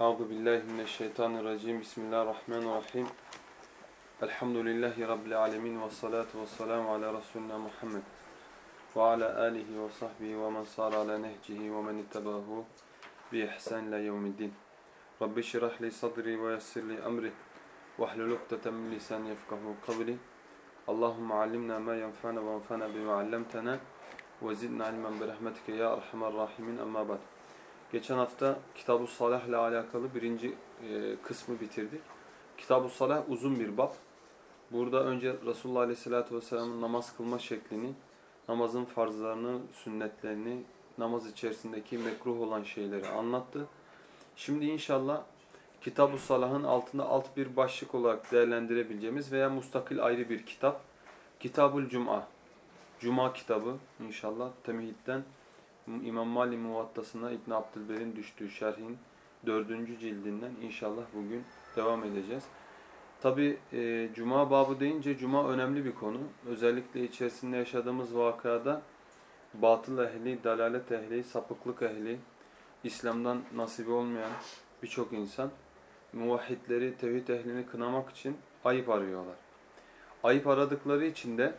Euzu billahi mineşşeytanirracim. Bismillahirrahmanirrahim. Elhamdülillahi rabbil alamin ve salatu vesselamu ala resulina Muhammed ve ala alihi ve sahbihi ve men sar ala nehcihi ve men ittabahu bi ihsan ila yevmiddin. Rabbi şrah li sadri ve yessir li emri ve hlul ukdeten min lisani yefkahu kavli. Allahumme allimna ma yenfa'na ve enfa'na bima 'allamtana ve zidna ilmen bi rahmetike ya erhamer rahimin. Amma ba'd. Geçen hafta Kitab-ı Salah ile alakalı birinci e, kısmı bitirdik. Kitab-ı Salah uzun bir bab. Burada önce Resulullah Aleyhisselatü Vesselam'ın namaz kılma şeklini, namazın farzlarını, sünnetlerini, namaz içerisindeki mekruh olan şeyleri anlattı. Şimdi inşallah Kitab-ı Salah'ın altında alt bir başlık olarak değerlendirebileceğimiz veya mustakil ayrı bir kitap. Kitabul Cuma. Cuma kitabı inşallah temhidden İmam Mali Muvattası'na İbn Abdülber'in düştüğü şerhin dördüncü cildinden inşallah bugün devam edeceğiz. Tabi e, Cuma babı deyince Cuma önemli bir konu. Özellikle içerisinde yaşadığımız vakada batıl ehli, dalalet ehli, sapıklık ehli, İslam'dan nasibi olmayan birçok insan muvahhidleri, tevhid ehlini kınamak için ayıp arıyorlar. Ayıp aradıkları için de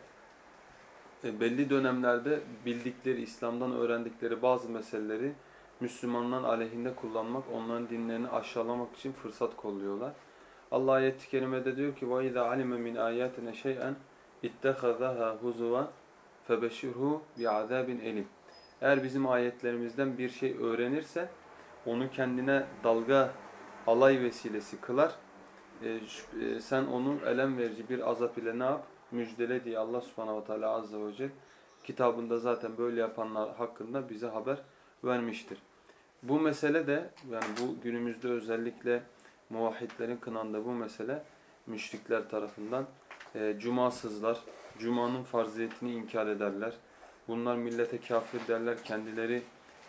belli dönemlerde bildikleri, İslam'dan öğrendikleri bazı meseleleri Müslümanların aleyhinde kullanmak, onların dinlerini aşağılamak için fırsat kolluyorlar. Allah ayet-i kerimede diyor ki وَاِذَا عَلِمَ مِنْ آيَاتِنَ شَيْئًا اِتَّخَذَهَا هُزُوًا فَبَشِرْهُ بِعَذَابٍ elim. Eğer bizim ayetlerimizden bir şey öğrenirse onu kendine dalga, alay vesilesi kılar. E, e, sen onu elem verici bir azap ile ne yap? Müjdele diye Allah subhanahu wa ta'ala azze ve celle kitabında zaten böyle yapanlar hakkında bize haber vermiştir. Bu mesele de yani bu günümüzde özellikle muvahhidlerin kınandığı bu mesele müşrikler tarafından e, cumasızlar, cumanın farziyetini inkar ederler. Bunlar millete kafir derler, kendileri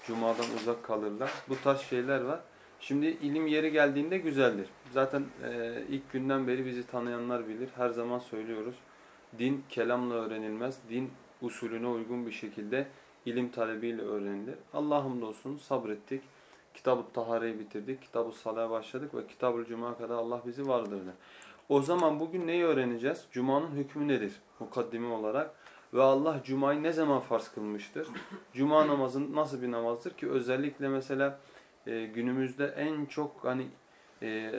cumadan uzak kalırlar. Bu tarz şeyler var. Şimdi ilim yeri geldiğinde güzeldir. Zaten e, ilk günden beri bizi tanıyanlar bilir. Her zaman söylüyoruz. Din kelamla öğrenilmez. Din usulüne uygun bir şekilde ilim talebiyle öğrenilir. Allah'ım olsun sabrettik. Kitab-ı Tahare'yi bitirdik. Kitab-ı Salah'a başladık ve Kitab-ı Cuma'ya kadar Allah bizi vardırdı. O zaman bugün neyi öğreneceğiz? Cuma'nın hükmü nedir? Mukaddimi olarak. Ve Allah Cuma'yı ne zaman farz kılmıştır? Cuma namazı nasıl bir namazdır ki? Özellikle mesela e, günümüzde en çok hani e,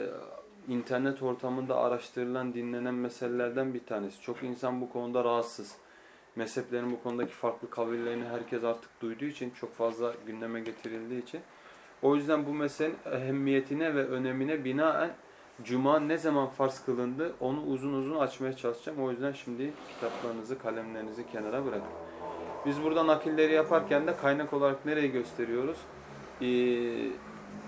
internet ortamında araştırılan, dinlenen meselelerden bir tanesi. Çok insan bu konuda rahatsız. Mezheplerin bu konudaki farklı kavillerini herkes artık duyduğu için, çok fazla gündeme getirildiği için. O yüzden bu meselenin ehemmiyetine ve önemine binaen Cuma ne zaman farz kılındı onu uzun uzun açmaya çalışacağım. O yüzden şimdi kitaplarınızı, kalemlerinizi kenara bırakın. Biz burada nakilleri yaparken de kaynak olarak nereyi gösteriyoruz? Ee,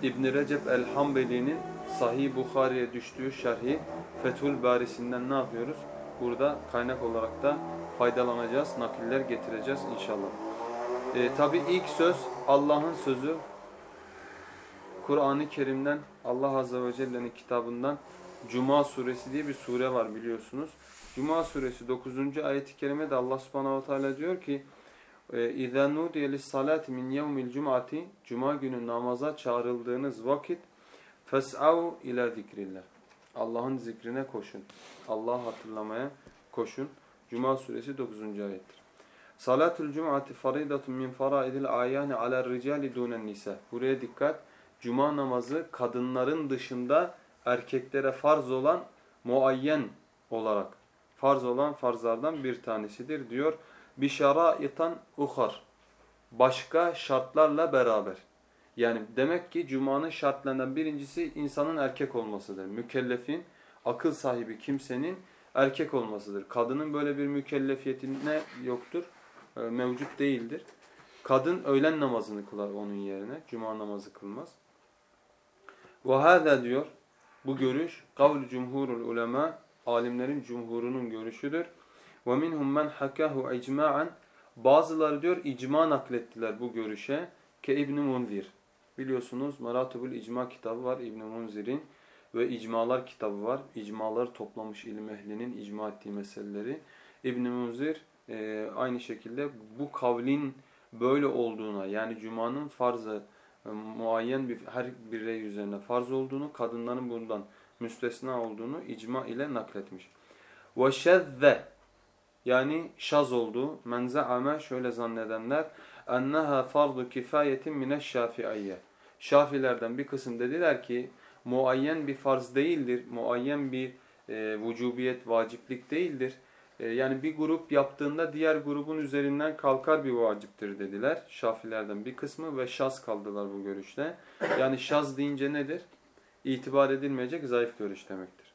İbn Recep el-Hambeli'nin Sahih Bukhari'ye düştüğü şerhi Fethül Barisi'nden ne yapıyoruz? Burada kaynak olarak da faydalanacağız, nakiller getireceğiz inşallah. Ee, Tabi ilk söz Allah'ın sözü. Kur'an-ı Kerim'den Allah Azze ve Celle'nin kitabından Cuma suresi diye bir sure var biliyorsunuz. Cuma suresi 9. ayet-i kerimede Allah subhanahu teala diyor ki اِذَا نُودِيَ لِلصَّلَاةِ مِنْ يَوْمِ الْجُمْعَةِ Cuma günü namaza çağrıldığınız vakit فَسْعَوْا ila zikrillah. Allah'ın zikrine koşun. Allah hatırlamaya koşun. Cuma suresi 9. ayettir. Salatul cum'ati faridatun min faraidil ayani ala ricali dunen nisa. Buraya dikkat. Cuma namazı kadınların dışında erkeklere farz olan muayyen olarak farz olan farzlardan bir tanesidir diyor. Bişaraitan uhar. Başka şartlarla beraber. Yani demek ki Cuma'nın şartlarından birincisi insanın erkek olmasıdır. Mükellefin, akıl sahibi kimsenin erkek olmasıdır. Kadının böyle bir mükellefiyetine yoktur, e, mevcut değildir. Kadın öğlen namazını kılar onun yerine, Cuma namazı kılmaz. وَهَذَا diyor, bu görüş, kavl cumhurul ulema, alimlerin cumhurunun görüşüdür. وَمِنْهُمْ مَنْ حَكَاهُ اِجْمَاعًا Bazıları diyor icma naklettiler bu görüşe. Ke İbn-i Munzir. Biliyorsunuz Maratibul İcma kitabı var İbn-i Munzir'in ve İcmalar kitabı var. İcmaları toplamış ilim ehlinin icma ettiği meseleleri. İbn-i Munzir e, aynı şekilde bu kavlin böyle olduğuna yani Cuma'nın farzı e, muayyen bir her birey üzerine farz olduğunu, kadınların bundan müstesna olduğunu icma ile nakletmiş. Ve şezze yani şaz olduğu menzaame şöyle zannedenler enneha fardu kifayetin mineş şafiiyye. Şafilerden bir kısım dediler ki muayyen bir farz değildir, muayyen bir e, vücubiyet, vaciplik değildir. E, yani bir grup yaptığında diğer grubun üzerinden kalkar bir vaciptir dediler. Şafilerden bir kısmı ve şaz kaldılar bu görüşte. Yani şaz deyince nedir? İtibar edilmeyecek zayıf görüş demektir.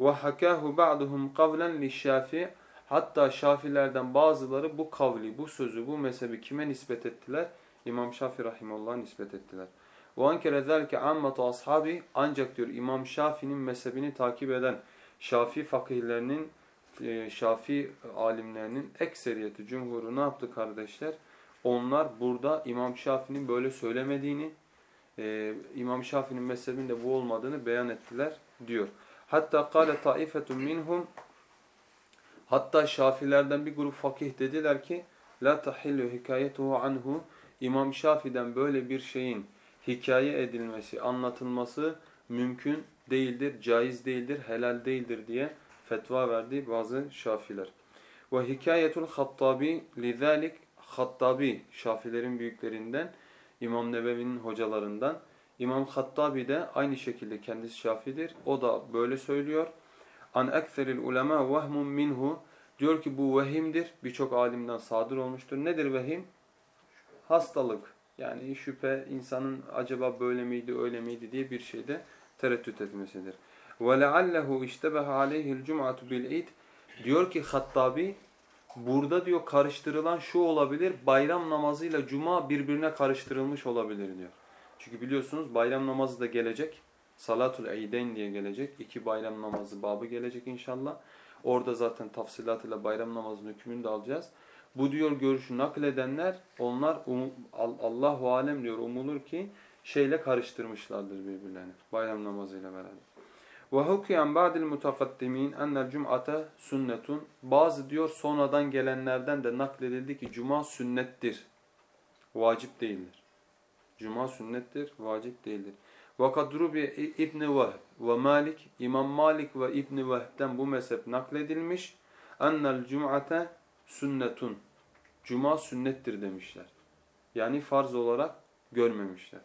وَحَكَاهُ بَعْضُهُمْ قَوْلًا لِشَّافِي Hatta Şafilerden bazıları bu kavli, bu sözü, bu mezhebi kime nispet ettiler? İmam Şafi Rahimullah'a nispet ettiler. وَاَنْكَرَ ذَلْكَ عَمَّةُ أَصْحَابِ Ancak diyor İmam Şafi'nin mezhebini takip eden Şafi fakihlerinin, e, Şafi alimlerinin ekseriyeti, cumhuru ne yaptı kardeşler? Onlar burada İmam Şafi'nin böyle söylemediğini, e, İmam Şafi'nin mezhebinde bu olmadığını beyan ettiler diyor. Hatta kâle taifetun minhum Hatta Şafilerden bir grup fakih dediler ki la tahillu hikayetuhu anhu İmam Şafi'den böyle bir şeyin hikaye edilmesi, anlatılması mümkün değildir, caiz değildir, helal değildir diye fetva verdi bazı Şafiler. Ve hikayetul Hattabi lidalik Hattabi Şafilerin büyüklerinden İmam Nebevi'nin hocalarından İmam Hattabi de aynı şekilde kendisi Şafidir. O da böyle söylüyor An ekseril ulema vehmun minhu diyor ki bu vehimdir. Birçok alimden sadır olmuştur. Nedir vehim? Hastalık. Yani şüphe insanın acaba böyle miydi öyle miydi diye bir şeyde tereddüt etmesidir. وَلَعَلَّهُ اِشْتَبَهَ عَلَيْهِ الْجُمْعَةُ بِالْعِيدِ Diyor ki Hattabi burada diyor karıştırılan şu olabilir bayram namazıyla cuma birbirine karıştırılmış olabilir diyor. Çünkü biliyorsunuz bayram namazı da gelecek. Salatul Eydeyn diye gelecek. İki bayram namazı babı gelecek inşallah. Orada zaten tafsilatıyla bayram namazının hükmünü de alacağız. Bu diyor görüşü nakledenler onlar um, Allahu alem diyor umulur ki şeyle karıştırmışlardır birbirlerini bayram namazıyla beraber. Ve hukiyen ba'dil mutakaddimin enel cum'ate sünnetun. Bazı diyor sonradan gelenlerden de nakledildi ki cuma sünnettir. Vacip değildir. Cuma sünnettir, vacip değildir. Vakat rubi İbn Vehb ve Malik, İmam Malik ve İbn Vehb'den bu mezhep nakledilmiş. Ennel cum'ate sünnetun. Cuma sünnettir demişler. Yani farz olarak görmemişler.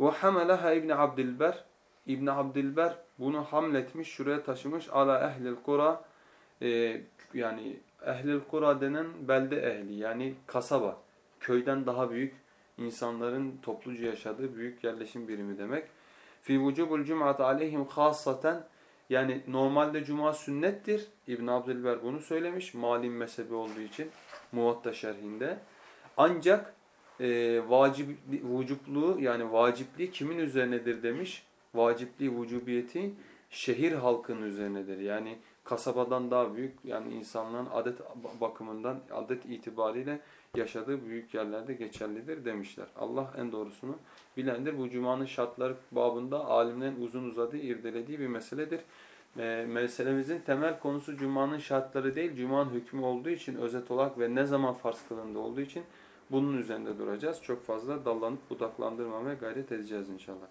Ve hamelaha İbn Abdilber İbn Abdilber bunu hamletmiş, şuraya taşımış. Ala ehlil kura e, yani ehlil kura denen belde ehli yani kasaba, köyden daha büyük insanların topluca yaşadığı büyük yerleşim birimi demek. Fi vucubul cum'at aleyhim hassaten yani normalde cuma sünnettir. İbn Abdülber bunu söylemiş. Malin mezhebi olduğu için Muvatta şerhinde. Ancak e, vacip, vücubluğu yani vacipliği kimin üzerinedir demiş. Vacipliği, vücubiyeti şehir halkının üzerinedir. Yani kasabadan daha büyük yani insanların adet bakımından, adet itibariyle yaşadığı büyük yerlerde geçerlidir demişler. Allah en doğrusunu bilendir. Bu cumanın şartları babında alimlerin uzun uzadığı, irdelediği bir meseledir. E, meselemizin temel konusu cumanın şartları değil, cumanın hükmü olduğu için özet olarak ve ne zaman farz kılındığı olduğu için bunun üzerinde duracağız. Çok fazla dallanıp budaklandırmamaya gayret edeceğiz inşallah.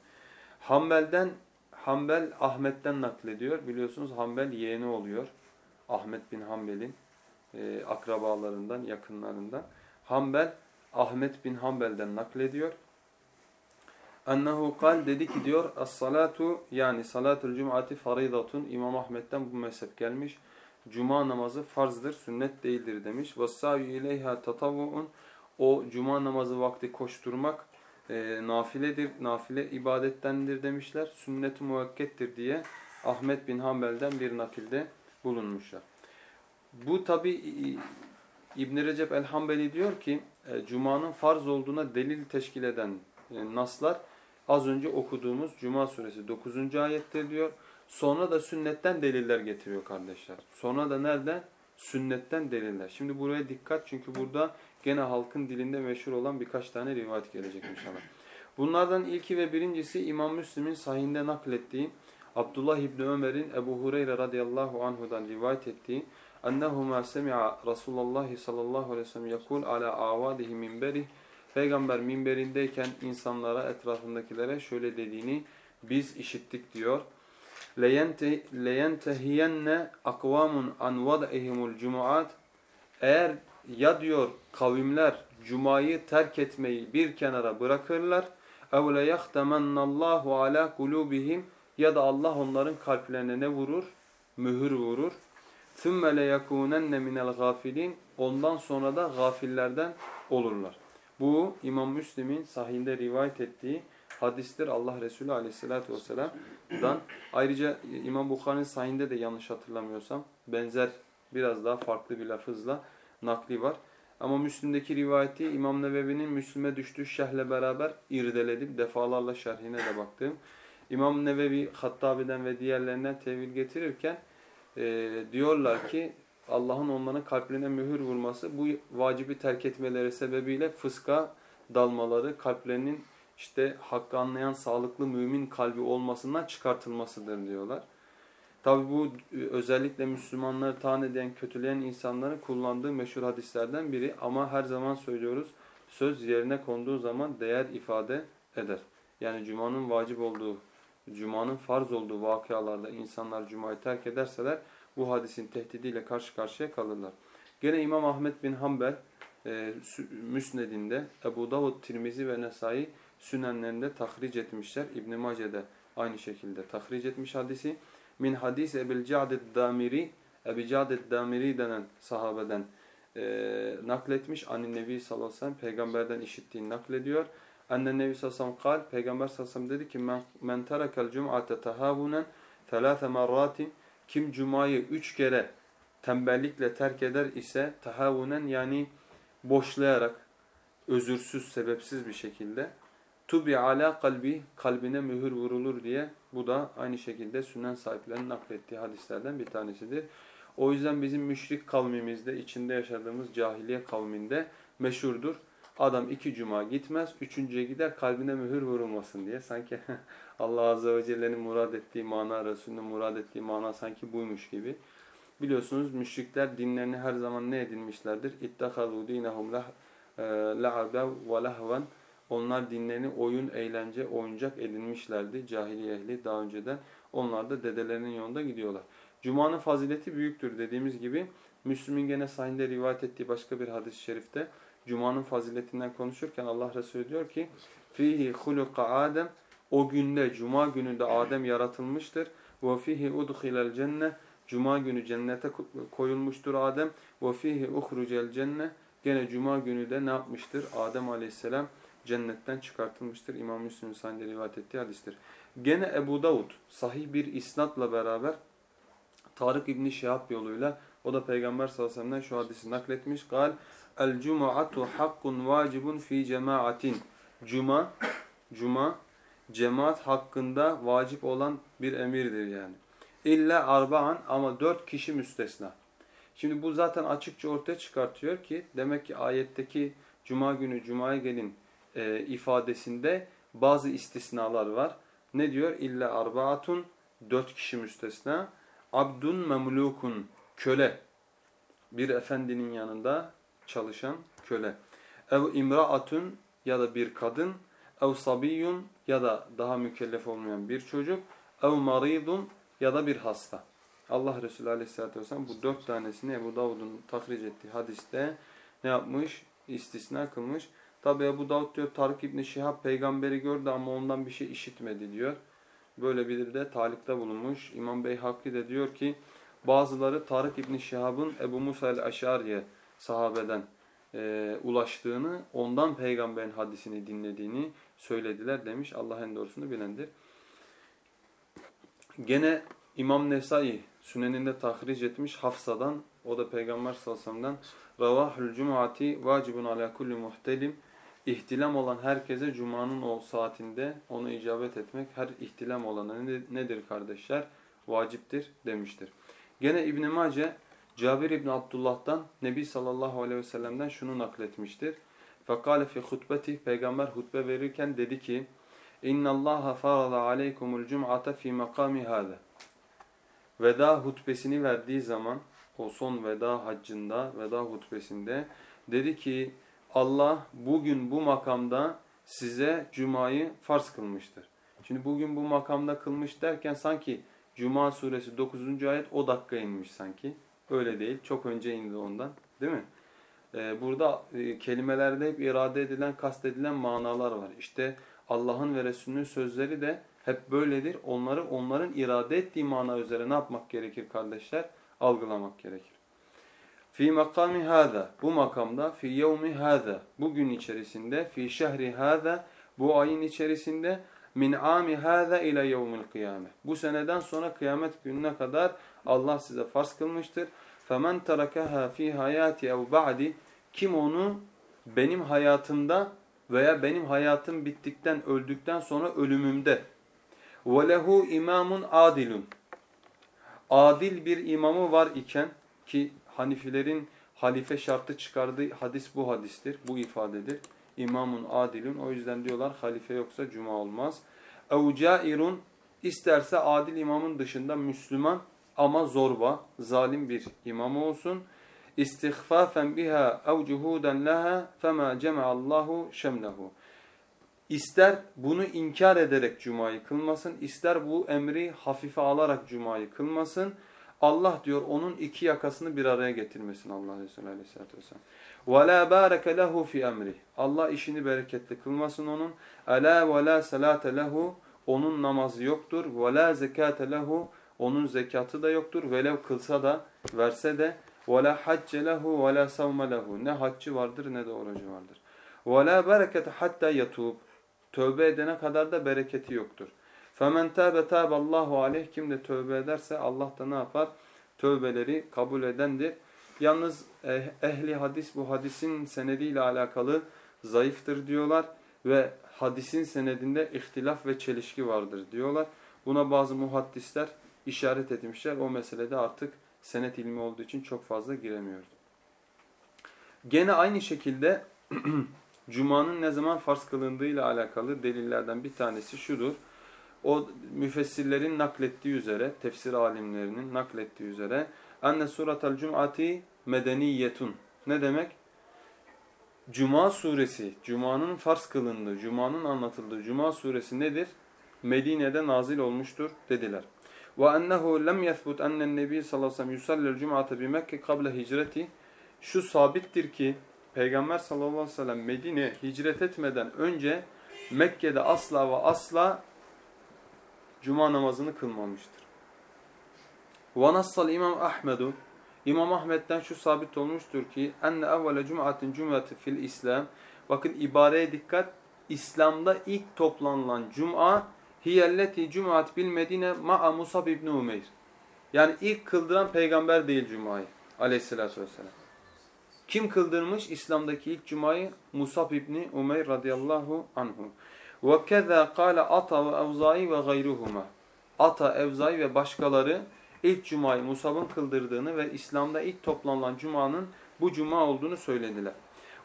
Hanbel'den, Hanbel Ahmet'ten naklediyor. Biliyorsunuz Hanbel yeğeni oluyor. Ahmet bin Hanbel'in e, akrabalarından, yakınlarından. Hanbel, Ahmet bin Hanbel'den naklediyor. Ennehu kal dedi ki diyor as-salatu yani salatul cum'ati faridatun İmam Ahmet'ten bu mezhep gelmiş. Cuma namazı farzdır, sünnet değildir demiş. Ve ileyha tatavvuun o cuma namazı vakti koşturmak e, nafiledir, nafile ibadettendir demişler. Sünnet-i muvakkettir diye Ahmet bin Hanbel'den bir nakilde bulunmuşlar. Bu tabi İbn Recep el-Hanbeli diyor ki e, Cuma'nın farz olduğuna delil teşkil eden e, naslar az önce okuduğumuz Cuma suresi 9. ayette diyor. Sonra da sünnetten deliller getiriyor kardeşler. Sonra da nereden? Sünnetten deliller. Şimdi buraya dikkat çünkü burada gene halkın dilinde meşhur olan birkaç tane rivayet gelecek inşallah. Bunlardan ilki ve birincisi İmam Müslim'in sahinde naklettiği Abdullah İbni Ömer'in Ebu Hureyre radıyallahu anhudan rivayet ettiği أنهما سمع رسول الله صلى الله عليه وسلم يقول على أعواده منبره Peygamber minberindeyken insanlara, etrafındakilere şöyle dediğini biz işittik diyor. لَيَنْتَهِيَنَّ اَقْوَامٌ عَنْ وَضْعِهِمُ الْجُمُعَاتِ Eğer ya diyor kavimler Cuma'yı terk etmeyi bir kenara bırakırlar اَوْ لَيَخْتَمَنَّ اللّٰهُ عَلَى قُلُوبِهِمْ Ya da Allah onların kalplerine ne vurur? Mühür vurur. ثُمَّ لَيَكُونَنَّ مِنَ الْغَافِلِينَ Ondan sonra da gafillerden olurlar. Bu İmam Müslim'in sahinde rivayet ettiği hadistir Allah Resulü aleyhissalatü vesselam'dan. Ayrıca İmam Bukhari'nin sahinde de yanlış hatırlamıyorsam benzer biraz daha farklı bir lafızla nakli var. Ama Müslim'deki rivayeti İmam Nevevi'nin Müslim'e düştüğü şerhle beraber irdeledim. Defalarla şerhine de baktım. İmam Nevevi Hattabi'den ve diğerlerinden tevil getirirken e, diyorlar ki Allah'ın onların kalplerine mühür vurması bu vacibi terk etmeleri sebebiyle fıska dalmaları, kalplerinin işte hakkı anlayan sağlıklı mümin kalbi olmasından çıkartılmasıdır diyorlar. Tabi bu e, özellikle Müslümanları tan eden, kötüleyen insanların kullandığı meşhur hadislerden biri ama her zaman söylüyoruz söz yerine konduğu zaman değer ifade eder. Yani Cuma'nın vacip olduğu, Cuma'nın farz olduğu vakıalarda insanlar Cuma'yı terk ederseler bu hadisin tehdidiyle karşı karşıya kalırlar. Gene İmam Ahmet bin Hanbel e, Müsned'inde Ebu Davud, Tirmizi ve Nesai Sünenlerinde tahric etmişler. İbn Mace'de aynı şekilde tahric etmiş hadisi. Min hadis Ebil Ca'ded Damiri Ebi Ca'ded Damiri denen sahabeden e, nakletmiş. Anin Nebi sallallahu aleyhi ve sellem peygamberden işittiğini naklediyor. Annen Nebi sellem kal, peygamber sellem dedi ki men, men terekel cum'ate tehavunen thelâfe marratin kim cumayı üç kere tembellikle terk eder ise tehavunen yani boşlayarak özürsüz sebepsiz bir şekilde tubi ala kalbi kalbine mühür vurulur diye bu da aynı şekilde sünnen sahiplerinin naklettiği hadislerden bir tanesidir. O yüzden bizim müşrik kavmimizde içinde yaşadığımız cahiliye kavminde meşhurdur. Adam iki cuma gitmez, üçüncüye gider kalbine mühür vurulmasın diye. Sanki Allah Azze ve Celle'nin murad ettiği mana, Resulünün murad ettiği mana sanki buymuş gibi. Biliyorsunuz müşrikler dinlerini her zaman ne edinmişlerdir? اِتَّخَذُوا دِينَهُمْ لَعَبَوْ وَلَهْوًا onlar dinlerini oyun, eğlence, oyuncak edinmişlerdi cahiliye ehli daha önceden. Onlar da dedelerinin yolunda gidiyorlar. Cuma'nın fazileti büyüktür dediğimiz gibi Müslüm'ün gene sahinde rivayet ettiği başka bir hadis-i şerifte Cuma'nın faziletinden konuşurken Allah Resulü diyor ki fihi huluka Adem o günde Cuma gününde Adem yaratılmıştır. Ve fihi udkhilel cenne Cuma günü cennete koyulmuştur Adem. Ve fihi uhrucel cenne gene Cuma günü de ne yapmıştır? Adem Aleyhisselam cennetten çıkartılmıştır. İmam Müslim sahinde rivayet ettiği hadistir. Gene Ebu Davud sahih bir isnatla beraber Tarık İbni Şihab yoluyla o da Peygamber sallallahu aleyhi ve sellem'den şu hadisi nakletmiş. Gal El cum'atu hakkun vacibun fi cemaatin. Cuma cuma cemaat hakkında vacip olan bir emirdir yani. İlla arba'an ama dört kişi müstesna. Şimdi bu zaten açıkça ortaya çıkartıyor ki demek ki ayetteki cuma günü cumaya gelin e, ifadesinde bazı istisnalar var. Ne diyor? İlla arbaatun dört kişi müstesna. Abdun memlukun köle. Bir efendinin yanında çalışan köle. Ev imraatun ya da bir kadın. Ev sabiyun ya da daha mükellef olmayan bir çocuk. Ev maridun ya da bir hasta. Allah Resulü Aleyhisselatü Vesselam bu dört tanesini Ebu Davud'un tahric ettiği hadiste ne yapmış? İstisna kılmış. Tabi Ebu Davud diyor Tarık İbni Şihab peygamberi gördü ama ondan bir şey işitmedi diyor. Böyle bir de talikte bulunmuş. İmam Beyhakki de diyor ki bazıları Tarık İbni Şihab'ın Ebu Musa el-Eşariye sahabeden e, ulaştığını, ondan peygamberin hadisini dinlediğini söylediler demiş. Allah en doğrusunu bilendir. Gene İmam Nesai Süneninde tahric etmiş Hafsa'dan, o da Peygamber sallallahu aleyhi ve sellem'den Ravahul cum'ati vacibun ala kulli muhtelim İhtilam olan herkese Cuma'nın o saatinde onu icabet etmek her ihtilam olana nedir kardeşler? Vaciptir demiştir. Gene İbn-i Mace Cabir İbni Abdullah'tan Nebi sallallahu aleyhi ve sellem'den şunu nakletmiştir. Fekale fi hutbeti peygamber hutbe verirken dedi ki İnna Allaha farada aleykumul cum'ate fi makami hada. Veda hutbesini verdiği zaman o son veda haccında, veda hutbesinde dedi ki Allah bugün bu makamda size cumayı farz kılmıştır. Şimdi bugün bu makamda kılmış derken sanki Cuma suresi 9. ayet o dakika inmiş sanki. Öyle değil. Çok önce indi ondan. Değil mi? Ee, burada e, kelimelerde hep irade edilen, kastedilen manalar var. İşte Allah'ın ve Resulünün sözleri de hep böyledir. Onları onların irade ettiği mana üzere ne yapmak gerekir kardeşler? Algılamak gerekir. Fi makami hâzâ. Bu makamda fi yevmi hâzâ. Bugün içerisinde fi şehri hâzâ. Bu ayın içerisinde min ami hâzâ ile yevmil kıyame. Bu seneden sonra kıyamet gününe kadar Allah size farz kılmıştır. فَمَنْ تَرَكَهَا ف۪ي hayati اَوْ بَعْدِ Kim onu benim hayatımda veya benim hayatım bittikten, öldükten sonra ölümümde وَلَهُ imamun adilun Adil bir imamı var iken ki Hanifilerin halife şartı çıkardığı hadis bu hadistir, bu ifadedir. İmamun adilun o yüzden diyorlar halife yoksa cuma olmaz. اَوْ cairun isterse adil imamın dışında Müslüman ama zorba, zalim bir imam olsun. İstihfafen biha ev cuhuden leha fema cema'allahu şemlehu. İster bunu inkar ederek cumayı kılmasın, ister bu emri hafife alarak cumayı kılmasın. Allah diyor onun iki yakasını bir araya getirmesin Allah Resulü Aleyhisselatü Vesselam. وَلَا بَارَكَ لَهُ فِي اَمْرِهِ Allah işini bereketli kılmasın onun. أَلَا وَلَا سَلَاتَ لَهُ Onun namazı yoktur. وَلَا زَكَاتَ لَهُ onun zekatı da yoktur. Velev kılsa da verse de وَلَا حَجَّ لَهُ وَلَا سَوْمَ لَهُ Ne haccı vardır ne de orucu vardır. وَلَا بَرَكَةَ hatta yatub Tövbe edene kadar da bereketi yoktur. فَمَنْ تَابَ تَابَ اللّٰهُ عَلَيْهِ Kim de tövbe ederse Allah da ne yapar? Tövbeleri kabul edendir. Yalnız eh, ehli hadis bu hadisin senediyle alakalı zayıftır diyorlar ve hadisin senedinde ihtilaf ve çelişki vardır diyorlar. Buna bazı muhaddisler işaret etmişler. O meselede artık senet ilmi olduğu için çok fazla giremiyoruz. Gene aynı şekilde Cuma'nın ne zaman farz kılındığıyla alakalı delillerden bir tanesi şudur. O müfessirlerin naklettiği üzere, tefsir alimlerinin naklettiği üzere enne suratel cum'ati medeniyetun. Ne demek? Cuma suresi, Cuma'nın farz kılındığı, Cuma'nın anlatıldığı Cuma suresi nedir? Medine'de nazil olmuştur dediler وَاَنَّهُ لَمْ يَثْبُتْ اَنَّ النَّبِي sallallahu aleyhi ve sellem يُسَلِّ الْجُمْعَةَ بِمَكَّ قَبْلَ hicreti Şu sabittir ki Peygamber sallallahu aleyhi ve sellem Medine hicret etmeden önce Mekke'de asla ve asla Cuma namazını kılmamıştır. وَنَصَّ İmam Ahmedu İmam Ahmet'ten şu sabit olmuştur ki enne evvele cum'atin cum'ati fil İslam bakın ibareye dikkat İslam'da ilk toplanılan cuma hiyelleti cum'at bil Medine ma'a Musab ibn Umeyr. Yani ilk kıldıran peygamber değil cumayı aleyhissalatü vesselam. Kim kıldırmış İslam'daki ilk cumayı? Musab ibn Umeyr radıyallahu anhu. Ve keza kâle Ata ve Evzai ve gayruhuma. Ata, Evzai ve başkaları ilk cumayı Musab'ın kıldırdığını ve İslam'da ilk toplanılan cumanın bu cuma olduğunu söylediler.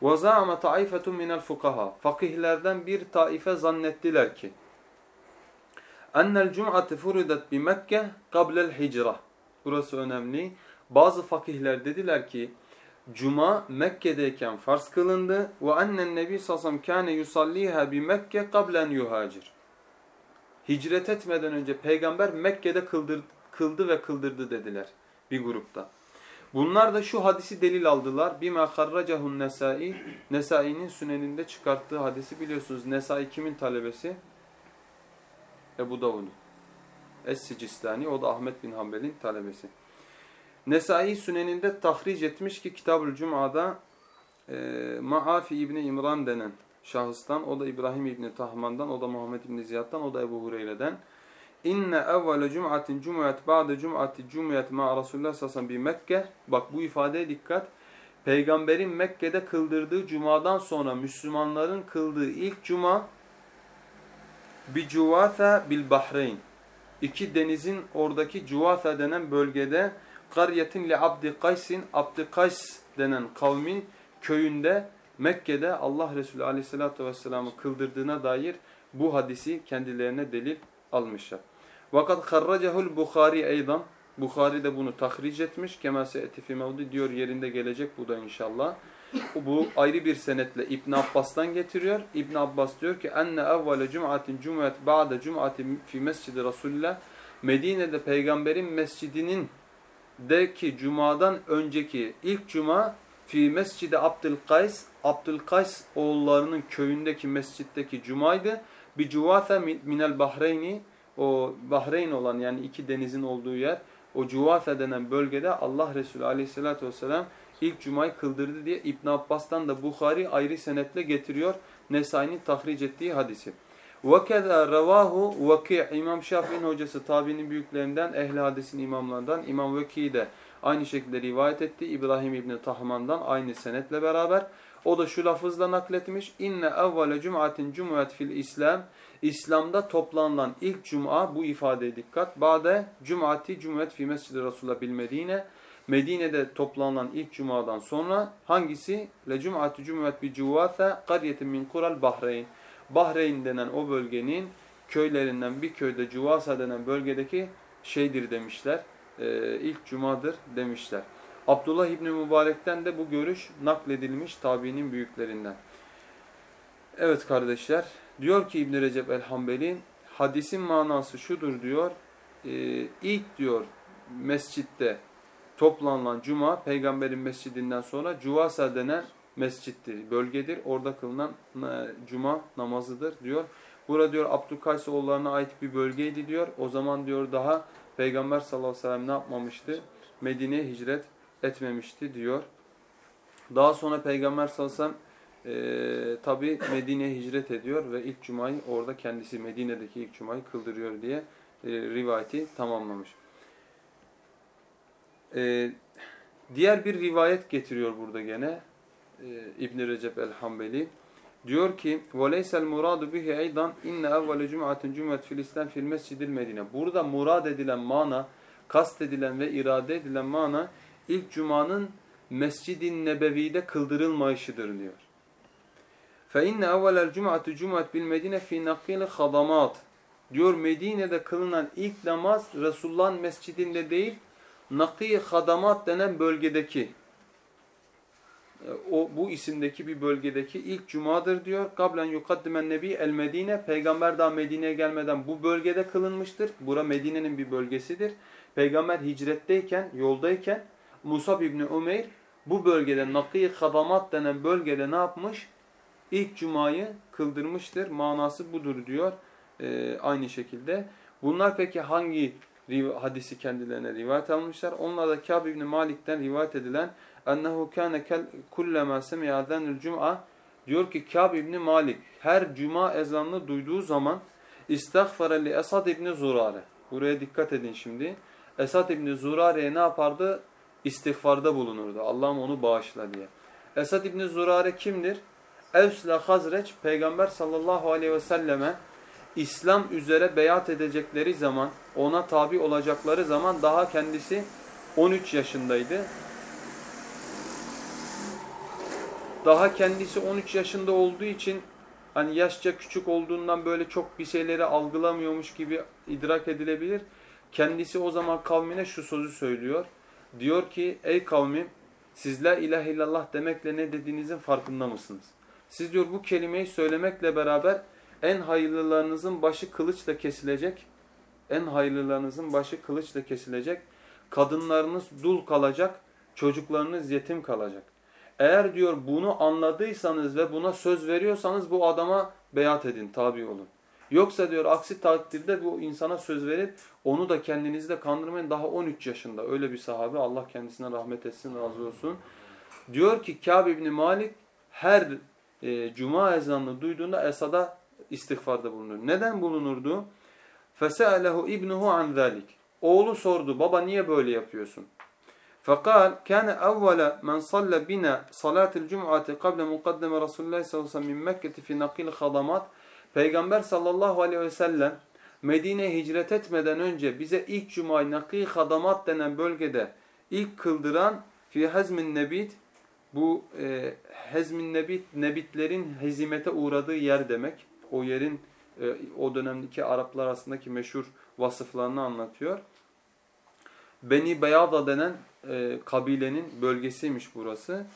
وَزَعَمَ تَعِفَةٌ مِنَ الْفُقَهَا Fakihlerden bir taife zannettiler ki Ennel cum'ate furidat bi Mekke kablel hicra. Burası önemli. Bazı fakihler dediler ki Cuma Mekke'deyken farz kılındı ve annen nebi sasam kâne yusalliha bi Mekke kablen yuhacir. Hicret etmeden önce peygamber Mekke'de kıldır, kıldı ve kıldırdı dediler bir grupta. Bunlar da şu hadisi delil aldılar. Bima harracahun nesai. Nesai'nin süneninde çıkarttığı hadisi biliyorsunuz. Nesai kimin talebesi? Ebu Davud. Es-Sicistani. O da Ahmet bin Hanbel'in talebesi. Nesai Sünen'inde tahric etmiş ki Kitab-ül Cuma'da e, Maafi İbni İmran denen şahıstan, o da İbrahim İbni Tahman'dan, o da Muhammed İbni Ziyad'dan, o da Ebu Hureyre'den. İnne evvele cum'atin cum'at ba'de cum'ati cum'at ma Resulullah sallallahu aleyhi Mekke. Bak bu ifadeye dikkat. Peygamberin Mekke'de kıldırdığı cumadan sonra Müslümanların kıldığı ilk cuma bi cuvatha bil bahreyn. İki denizin oradaki Cuvatha denen bölgede Karyetin li Abdi Kays'in Abdi Kays denen kavmin köyünde Mekke'de Allah Resulü Aleyhisselatü Vesselam'ı kıldırdığına dair bu hadisi kendilerine delil almışlar. Vakat harracehul Bukhari eydan Bukhari de bunu tahric etmiş. Kemase etifi mevdi diyor yerinde gelecek bu da inşallah. Bu ayrı bir senetle İbn Abbas'tan getiriyor. İbn Abbas diyor ki enne evvele cum'atin cum'at ba'de cum'atin fi mescidi Resulillah Medine'de peygamberin mescidinin deki cumadan önceki ilk cuma fi mescidi Abdülkays Abdülkays oğullarının köyündeki mescitteki cumaydı. Bir cuvatha minel Bahreyni o Bahreyn olan yani iki denizin olduğu yer o Cuvatha denen bölgede Allah Resulü aleyhissalatü vesselam ilk cumayı kıldırdı diye İbn Abbas'tan da Bukhari ayrı senetle getiriyor Nesai'nin tahric ettiği hadisi. وَكَذَا رَوَاهُ وَكِعْ İmam Şafii'nin hocası tabinin büyüklerinden, ehli hadisin imamlarından İmam Veki de aynı şekilde rivayet etti. İbrahim İbni Tahman'dan aynı senetle beraber. O da şu lafızla nakletmiş. İnne evvele cum'atin cum'at fil İslam. İslam'da toplanılan ilk cuma bu ifadeye dikkat. Bade cum'ati cum'at fi mescid-i Resulullah bil Medine. Medine'de toplanılan ilk cumadan sonra hangisi? Le cum'ati cum'at bi cuvatha qaryetin min kural Bahreyn. Bahreyn denen o bölgenin köylerinden bir köyde Cuvasa denen bölgedeki şeydir demişler. Ee, ilk cumadır demişler. Abdullah İbni Mübarek'ten de bu görüş nakledilmiş tabiinin büyüklerinden. Evet kardeşler, diyor ki İbn Recep el-Hambeli, hadisin manası şudur diyor, e, ilk diyor mescitte toplanılan cuma, peygamberin mescidinden sonra Cuvasa denen mescittir, bölgedir. Orada kılınan e, cuma namazıdır diyor. Burada diyor Abdülkays oğullarına ait bir bölgeydi diyor. O zaman diyor daha Peygamber sallallahu aleyhi ve sellem ne yapmamıştı? Medine'ye hicret etmemişti diyor. Daha sonra Peygamber sallallahu aleyhi ve sellem e, tabi Medine'ye hicret ediyor ve ilk cumayı orada kendisi Medine'deki ilk cumayı kıldırıyor diye e, rivayeti tamamlamış. E, diğer bir rivayet getiriyor burada gene e, İbn Recep el-Hambeli. Diyor ki: "Ve muradu bihi eydan inne evvele cum'atin cum'at fil İslam fil Mescidil Medine." Burada murad edilen mana, kast edilen ve irade edilen mana ilk cumanın Mescid-i Nebevi'de kıldırılmayışıdır diyor. Evvelel cum'atu cum'at bil Medine fi nakil hadamat. Diyor Medine'de kılınan ilk namaz Resulullah'ın mescidinde değil, Naki Hadamat denen bölgedeki o bu isimdeki bir bölgedeki ilk cumadır diyor. Kablen yukaddimen nebi el Medine. Peygamber daha Medine'ye gelmeden bu bölgede kılınmıştır. Bura Medine'nin bir bölgesidir. Peygamber hicretteyken, yoldayken Musab İbni Umeyr bu bölgede Nakî Hadamat denen bölgede ne yapmış? İlk cumayı kıldırmıştır. Manası budur diyor. Ee, aynı şekilde. Bunlar peki hangi hadisi kendilerine rivayet almışlar? Onlar da Kâb İbni Malik'ten rivayet edilen ennehu kâne kullema semi'a zenül cum'a diyor ki Kâb İbni Malik her cuma ezanını duyduğu zaman istagfara li Esad İbni Zurare. Buraya dikkat edin şimdi. Esad İbni Zurare'ye ne yapardı? İstiğfarda bulunurdu. Allah'ım onu bağışla diye. Esad İbni Zurare kimdir? Evs ile Hazreç Peygamber sallallahu aleyhi ve selleme İslam üzere beyat edecekleri zaman, ona tabi olacakları zaman daha kendisi 13 yaşındaydı. Daha kendisi 13 yaşında olduğu için hani yaşça küçük olduğundan böyle çok bir şeyleri algılamıyormuş gibi idrak edilebilir. Kendisi o zaman kavmine şu sözü söylüyor. Diyor ki ey kavmim siz la ilahe illallah demekle ne dediğinizin farkında mısınız? Siz diyor bu kelimeyi söylemekle beraber en hayırlılarınızın başı kılıçla kesilecek. En hayırlılarınızın başı kılıçla kesilecek. Kadınlarınız dul kalacak, çocuklarınız yetim kalacak. Eğer diyor bunu anladıysanız ve buna söz veriyorsanız bu adama beyat edin, tabi olun. Yoksa diyor aksi takdirde bu insana söz verip onu da kendinizde kandırmayın. Daha 13 yaşında öyle bir sahabe Allah kendisine rahmet etsin razı olsun. Diyor ki Kâb İbni Malik her e, cuma ezanını duyduğunda Esad'a istiğfarda bulunur. Neden bulunurdu? فَسَأَلَهُ ibnuhu an ذَٰلِكِ Oğlu sordu baba niye böyle yapıyorsun? فقال كان أول من صلى بنا صلاة الجمعة قبل مقدم رسول الله صلى الله عليه وسلم من مكة في نقيل خضمات Peygamber sallallahu aleyhi ve sellem Medine'ye hicret etmeden önce bize ilk cumayı Nakî Hadamat denen bölgede ilk kıldıran fi hazmin nebit bu e, hezmin nebit nebitlerin hezimete uğradığı yer demek. O yerin e, o dönemdeki Araplar arasındaki meşhur vasıflarını anlatıyor. Beni Beyada denen e, kabilenin bölgesiymiş burası.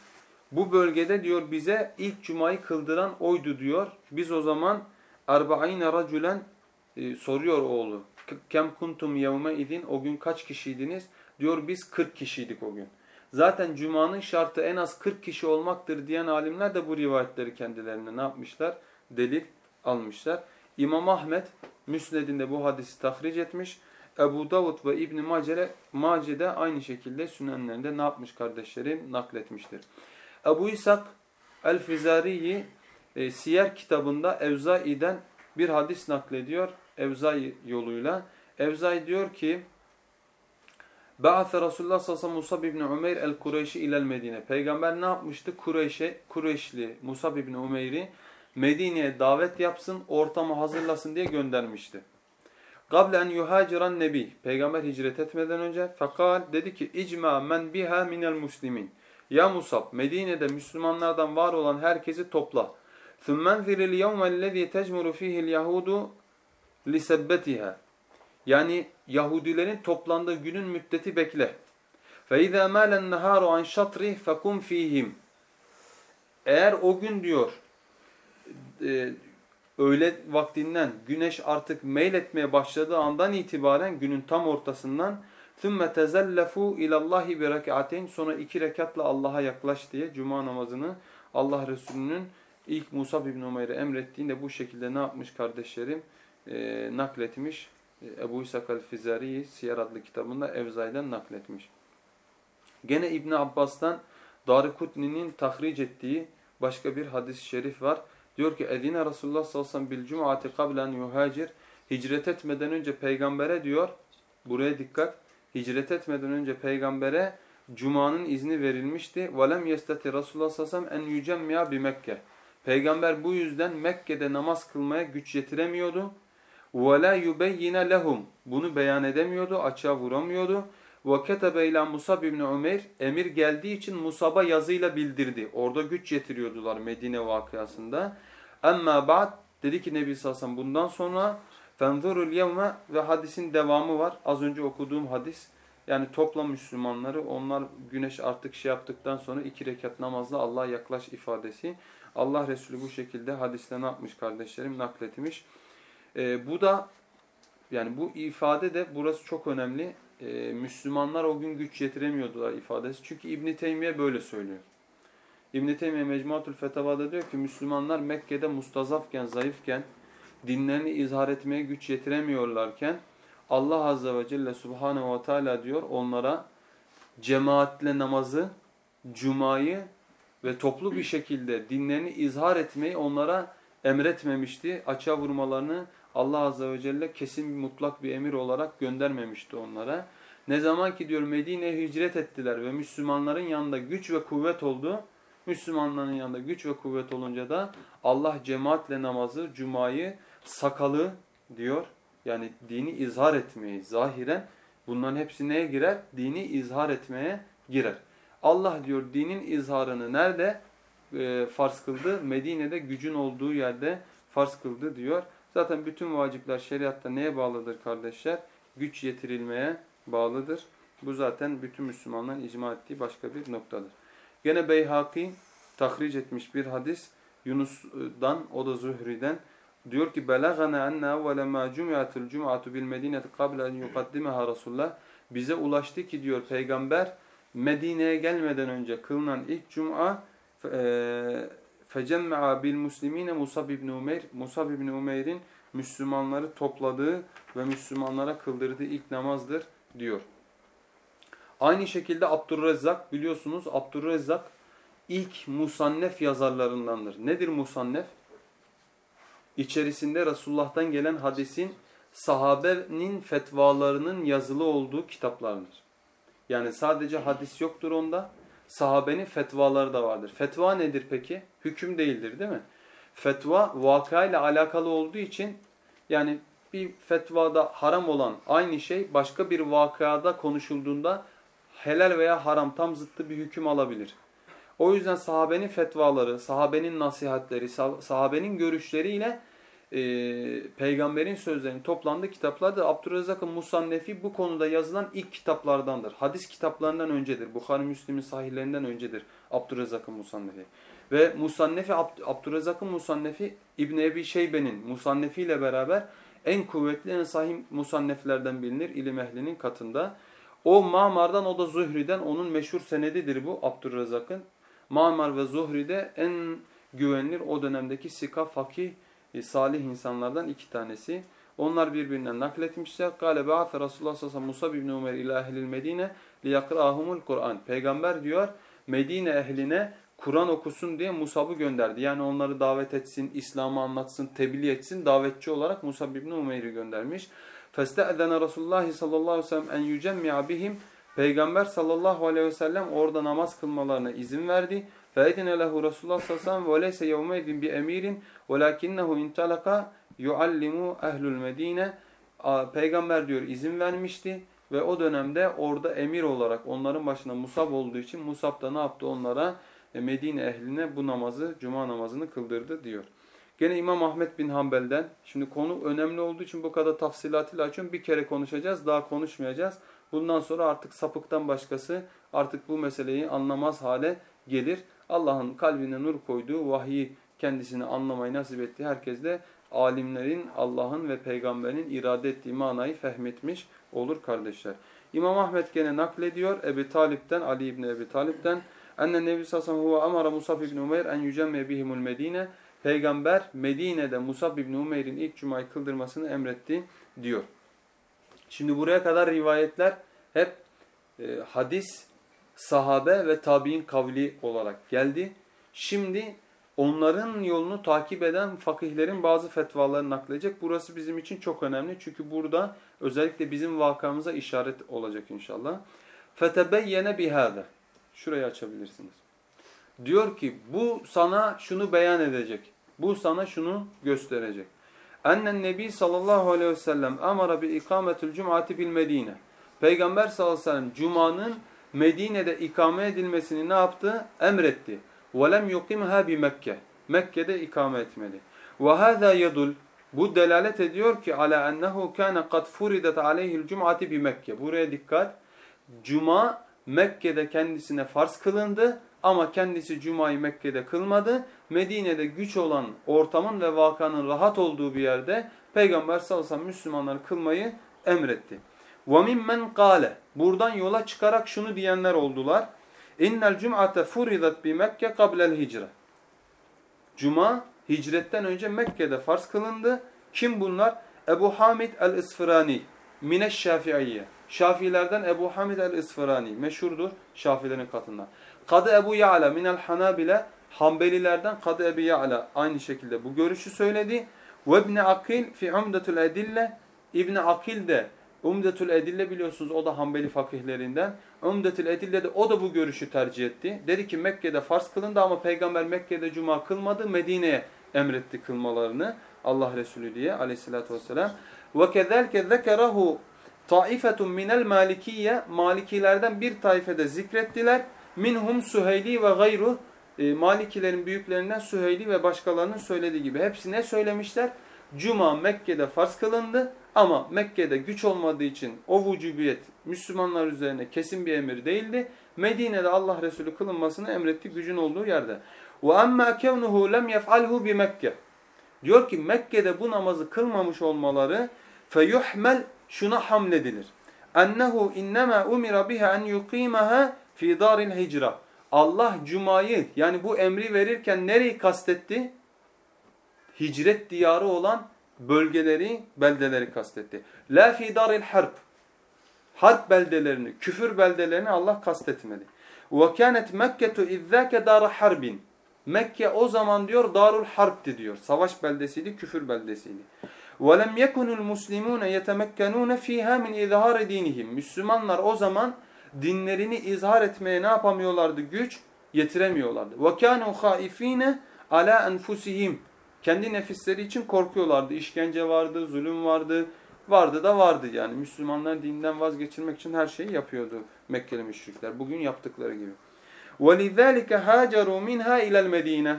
Bu bölgede diyor bize ilk cumayı kıldıran oydu diyor. Biz o zaman erba'ine racülen e, soruyor oğlu. Kem kuntum yevme idin o gün kaç kişiydiniz? Diyor biz 40 kişiydik o gün. Zaten cumanın şartı en az 40 kişi olmaktır diyen alimler de bu rivayetleri kendilerine ne yapmışlar? Delil almışlar. İmam Ahmet Müsned'inde bu hadisi tahric etmiş. Ebu Davud ve İbn Mace'de Mace aynı şekilde sünenlerinde ne yapmış kardeşlerim? Nakletmiştir. Ebu İshak El-Fizari'yi e, Siyer kitabında Evzai'den bir hadis naklediyor. Evzai yoluyla. Evzai diyor ki Ba'athe Resulullah sallallahu aleyhi ve sellem Musab ibn Umeyr el-Kureyşi ilel Medine. Peygamber ne yapmıştı? Kureyş'e, Kureyşli Musab ibn Umeyr'i Medine'ye davet yapsın, ortamı hazırlasın diye göndermişti. Gable en yuhaciran nebi. Peygamber hicret etmeden önce fakal dedi ki icma men biha minel muslimin. Ya Musab Medine'de Müslümanlardan var olan herkesi topla. ثُمَّنْفِرِ الْيَوْمَ الَّذ۪ي تَجْمُرُ ف۪يهِ الْيَهُودُ لِسَبَّتِهَا Yani Yahudilerin toplandığı günün müddeti bekle. فَاِذَا مَالَ النَّهَارُ عَنْ شَطْرِهِ فَكُمْ ف۪يهِمْ Eğer o gün diyor e, öğle vaktinden güneş artık meyletmeye başladığı andan itibaren günün tam ortasından ثُمَّ تَزَلَّفُوا اِلَى اللّٰهِ بِرَكَعَتَيْنِ Sonra iki rekatla Allah'a yaklaş diye cuma namazını Allah Resulü'nün ilk Musa bin Umeyr'e emrettiğinde bu şekilde ne yapmış kardeşlerim? E, nakletmiş. E, Ebu İshak el-Fizari Siyer adlı kitabında Evzay'dan nakletmiş. Gene İbn Abbas'tan Darikutni'nin tahric ettiği başka bir hadis-i şerif var. Diyor ki Edine Resulullah sallallahu aleyhi ve sellem bil cum'ati kablen yuhacir hicret etmeden önce peygambere diyor buraya dikkat hicret etmeden önce peygambere cumanın izni verilmişti. Velem yestati Resulullah sallallahu aleyhi ve sellem en yücemmiya bi Mekke. Peygamber bu yüzden Mekke'de namaz kılmaya güç yetiremiyordu. وَلَا يُبَيِّنَ لَهُمْ Bunu beyan edemiyordu, açığa vuramıyordu. وَكَتَبَ اِلَى Musab ibn Ömer Emir geldiği için Musab'a yazıyla bildirdi. Orada güç yetiriyordular Medine vakıasında. اَمَّا بَعْدْ Dedi ki Nebi Sassam bundan sonra فَنْظُرُ الْيَوْمَ Ve hadisin devamı var. Az önce okuduğum hadis. Yani toplam Müslümanları onlar güneş artık şey yaptıktan sonra iki rekat namazla Allah'a yaklaş ifadesi. Allah Resulü bu şekilde hadiste ne yapmış kardeşlerim? Nakletmiş. E, bu da yani bu ifade de burası çok önemli. E, Müslümanlar o gün güç yetiremiyordular ifadesi. Çünkü İbn Teymiye böyle söylüyor. İbn Teymiye Mecmuatul Fetavada diyor ki Müslümanlar Mekke'de mustazafken, zayıfken, dinlerini izhar etmeye güç yetiremiyorlarken Allah Azze ve Celle Subhanahu ve Teala diyor onlara cemaatle namazı, cumayı ve toplu bir şekilde dinlerini izhar etmeyi onlara emretmemişti. Açığa vurmalarını Allah Azze ve Celle kesin mutlak bir emir olarak göndermemişti onlara. Ne zaman ki diyor Medine'ye hicret ettiler ve Müslümanların yanında güç ve kuvvet oldu. Müslümanların yanında güç ve kuvvet olunca da Allah cemaatle namazı, cumayı, sakalı diyor. Yani dini izhar etmeyi zahiren bunların hepsi neye girer? Dini izhar etmeye girer. Allah diyor dinin izharını nerede e, farz kıldı? Medine'de gücün olduğu yerde farz kıldı diyor. Zaten bütün vacipler şeriatta neye bağlıdır kardeşler? Güç yetirilmeye bağlıdır. Bu zaten bütün Müslümanların icma ettiği başka bir noktadır. Gene Beyhaki tahric etmiş bir hadis. Yunus'dan o da Zühri'den diyor ki belagana enne evvele ma cumiatul cum'atu bil medineti qabla en yuqaddimaha Resulullah bize ulaştı ki diyor peygamber Medine'ye gelmeden önce kılınan ilk cuma fecemme'a bil muslimine Musab ibn Umeyr. Musab ibn Umeyr'in Müslümanları topladığı ve Müslümanlara kıldırdığı ilk namazdır diyor. Aynı şekilde Abdurrezzak biliyorsunuz Abdurrezzak ilk musannef yazarlarındandır. Nedir musannef? İçerisinde Resulullah'tan gelen hadisin sahabenin fetvalarının yazılı olduğu kitaplardır. Yani sadece hadis yoktur onda. Sahabenin fetvaları da vardır. Fetva nedir peki? Hüküm değildir değil mi? Fetva vakayla alakalı olduğu için yani bir fetvada haram olan aynı şey başka bir vakada konuşulduğunda helal veya haram tam zıttı bir hüküm alabilir. O yüzden sahabenin fetvaları, sahabenin nasihatleri, sahabenin görüşleriyle e, peygamberin sözlerinin toplandığı kitaplardır. Abdurrezzak'ın Musannefi bu konuda yazılan ilk kitaplardandır. Hadis kitaplarından öncedir. Bukhari Müslim'in sahillerinden öncedir Abdurrezzak'ın Musannefi. Ve Musannefi Abd Abdurrezzak'ın Musannefi İbn Ebi Şeybe'nin Musannefi ile beraber en kuvvetli en sahih musanneflerden bilinir ilim ehlinin katında. O Mamar'dan o da Zuhri'den onun meşhur senedidir bu Abdurrezzak'ın. Mamar ve Zuhri'de en güvenilir o dönemdeki sika, fakih, e, salih insanlardan iki tanesi. Onlar birbirinden nakletmişler. Kale ba'afe Resulullah sallallahu aleyhi ve sellem Musab ibn Umer ila ehlil Medine liyakra'ahumul Kur'an. Peygamber diyor Medine ehline Kur'an okusun diye Musab'ı gönderdi. Yani onları davet etsin, İslam'ı anlatsın, tebliğ etsin. Davetçi olarak Musab ibn Umeyr'i göndermiş. فَاسْتَأْذَنَ Resulullah sallallahu aleyhi ve sellem en yücemmi'a bihim. Peygamber sallallahu aleyhi ve sellem orada namaz kılmalarına izin verdi. فَاَذِنَ لَهُ Resulullah sallallahu aleyhi ve sellem وَلَيْسَ يَوْمَيْذٍ بِاَم۪يرٍ وَلَكِنَّهُ اِنْتَلَقَ يُعَلِّمُ اَهْلُ الْمَد۪ينَ Peygamber diyor izin vermişti ve o dönemde orada emir olarak onların başına Musab olduğu için Musab da ne yaptı onlara? E, Medine ehline bu namazı, cuma namazını kıldırdı diyor. Gene İmam Ahmet bin Hanbel'den, şimdi konu önemli olduğu için bu kadar tafsilatıyla açıyorum. Bir kere konuşacağız, daha konuşmayacağız. Bundan sonra artık sapıktan başkası artık bu meseleyi anlamaz hale gelir. Allah'ın kalbine nur koyduğu vahyi kendisini anlamayı nasip ettiği herkes de alimlerin Allah'ın ve peygamberin irade ettiği manayı fehmetmiş olur kardeşler. İmam Ahmet gene naklediyor Ebi Talip'ten, Ali İbni Ebi Talip'ten Enne Nebi sallallahu amara Musab ibn Umeyr en yücemme bihimul Medine. Peygamber Medine'de Musab ibn Umeyr'in ilk cumayı kıldırmasını emretti diyor. Şimdi buraya kadar rivayetler hep e, hadis, sahabe ve tabi'in kavli olarak geldi. Şimdi onların yolunu takip eden fakihlerin bazı fetvalarını nakledecek. Burası bizim için çok önemli. Çünkü burada özellikle bizim vakamıza işaret olacak inşallah. فَتَبَيَّنَ بِهَذَا Şurayı açabilirsiniz. Diyor ki bu sana şunu beyan edecek. Bu sana şunu gösterecek. Ennen Nebi sallallahu aleyhi ve sellem amara bi ikametül cum'ati bil Medine. Peygamber sallallahu aleyhi ve sellem cumanın Medine'de ikame edilmesini ne yaptı? Emretti. وَلَمْ يُقِمْهَا bi Mekke. Mekke'de ikame etmedi. وَهَذَا يَدُلْ Bu delalet ediyor ki ala ennehu kana kad furidat aleyhi'l cum'ati bi Mekke. Buraya dikkat. Cuma Mekke'de kendisine farz kılındı ama kendisi Cuma'yı Mekke'de kılmadı. Medine'de güç olan ortamın ve vakanın rahat olduğu bir yerde Peygamber sallallahu aleyhi ve sellem Müslümanları kılmayı emretti. وَمِمَّنْ قَالَ Buradan yola çıkarak şunu diyenler oldular. اِنَّ الْجُمْعَةَ فُرِضَتْ بِمَكَّةِ قَبْلَ الْهِجْرَةِ Cuma hicretten önce Mekke'de farz kılındı. Kim bunlar? Ebu Hamid el-İsfirani, Mineş Şafi'iyye. Şafilerden Ebu Hamid el-İsfirani meşhurdur Şafilerin katında. Kadı Ebu Ya'la minel Hanabile Hanbelilerden Kadı Ebu Ya'la aynı şekilde bu görüşü söyledi. Ve İbni Akil fi Umdetul Edille İbni Akil de Umdetul Edille biliyorsunuz o da Hanbeli fakihlerinden. Umdetul Edille de o da bu görüşü tercih etti. Dedi ki Mekke'de farz kılındı ama peygamber Mekke'de cuma kılmadı. Medine'ye emretti kılmalarını Allah Resulü diye aleyhissalatü vesselam. Ve kezalke zekerahu taifetun minel malikiye Malikilerden bir taifede zikrettiler. Minhum Süheyli ve gayru e, Malikilerin büyüklerinden Süheyli ve başkalarının söylediği gibi. Hepsi ne söylemişler? Cuma Mekke'de farz kılındı ama Mekke'de güç olmadığı için o vücubiyet Müslümanlar üzerine kesin bir emir değildi. Medine'de Allah Resulü kılınmasını emretti gücün olduğu yerde. وَاَمَّا كَوْنُهُ لَمْ يَفْعَلْهُ بِمَكَّةِ Diyor ki Mekke'de bu namazı kılmamış olmaları فَيُحْمَلْ şuna hamledilir. Ennehu innema umira biha en yuqimaha fi daril hicra. Allah cumayı yani bu emri verirken nereyi kastetti? Hicret diyarı olan bölgeleri, beldeleri kastetti. La fi daril harp. Harp beldelerini, küfür beldelerini Allah kastetmedi. Ve kânet Mekketu izzâke dâra harbin. Mekke o zaman diyor Darul Harp'ti diyor. Savaş beldesiydi, küfür beldesiydi. وَلَمْ يَكُنُ الْمُسْلِمُونَ يَتَمَكَّنُونَ ف۪يهَا مِنْ اِظْهَارِ دِينِهِمْ Müslümanlar o zaman dinlerini izhar etmeye ne yapamıyorlardı? Güç yetiremiyorlardı. وَكَانُوا خَائِف۪ينَ عَلَى أَنْفُسِهِمْ Kendi nefisleri için korkuyorlardı. İşkence vardı, zulüm vardı. Vardı da vardı yani. Müslümanlar dinden vazgeçirmek için her şeyi yapıyordu Mekkeli müşrikler. Bugün yaptıkları gibi. وَلِذَٰلِكَ هَاجَرُوا مِنْهَا اِلَى الْمَد۪ينَ